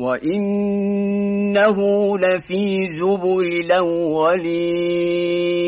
وَإِنَّهُ لَفِي زُبُرِ الْأَوَّلِينَ